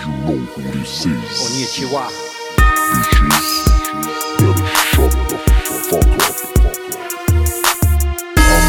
you know who this is. Konnichiwa. Bitches, better shut the fuck up. I'm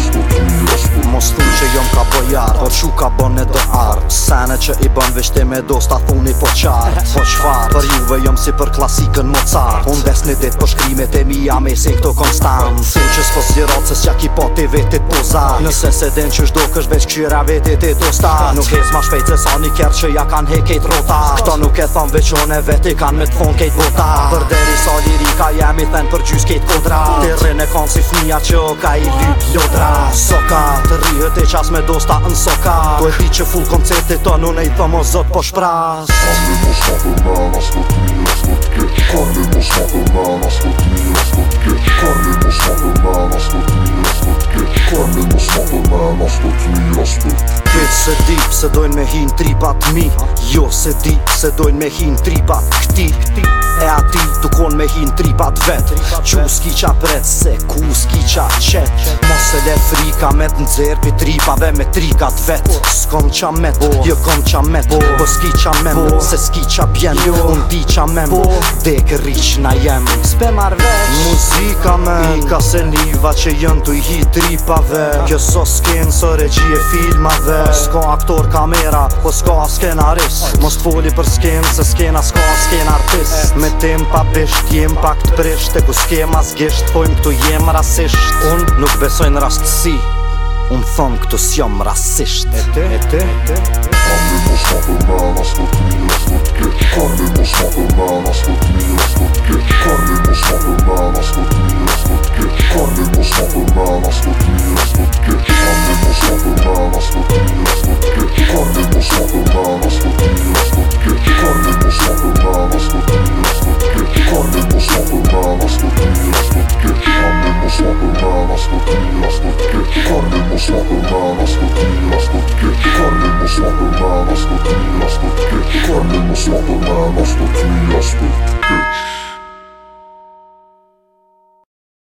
split split split split jąka bojar Po që ka bën e do ardë Sene që i bën vishti me dosta ta thuni po qartë Po që fartë Për juve jëmë si për klasikën më cartë Unë des një ditë për shkrimet e mi jam e si këto konstantë Si që s'po zjeratë se s'ja ki po ti vetit po zartë Nëse se din që shdo kësh veç kjera vetit e do Nuk hez ma shpejt se sa një kjerë që ja kan he kejt rotartë Këto nuk e thonë veç unë e veti kan me t'fon kejt botartë Për deri sa lirika jemi thënë për gjys kejt kodratë kon si fnia ka i Soka të rihët e qas me dosta kak Po e ti që full koncertit ton unë i thomo zot po shpras Kalli mos ma për për e s'do t'keq Kalli mos ma për men, as për ti e s'do t'keq Kalli mos ma për men, as për ti e s'do t'keq Kalli mos ma për men, as për se di dojnë me hin tripat mi Jo se di se dojnë me hin tripat këti E ati dukon me hin tripat vet Qus ki qa pret se ku s'ki qa qetë Se le frika me të nxerë pi tripave me trikat vetë S'kom qa me të, jo kom qa me të Po s'ki qa me se s'ki qa bjenë jo, Unë di qa me më, dhe na jemë S'pe marvesh, muzika me Ika se niva që jënë t'u i hi tripave Kjo so s'kenë, së regjie filmave S'ko aktor kamera, po s'ko a Mos t'foli për s'kenë, se s'kena s'ko a Me tem pa besht, jem këtë t'prisht E ku s'kema s'gisht, pojmë t'u jem rasisht Unë nuk besoj Në rastësi, unë thonë këtu s'jom rasisht Ete, ete, ete Anë në mos ma për më anë për ti, e s'nët këtë Anë në mos ma për më anë për ti Charlie must walk around, I still clean, I still get Charlie must walk around, I still clean, I still get Charlie must man, around, I still clean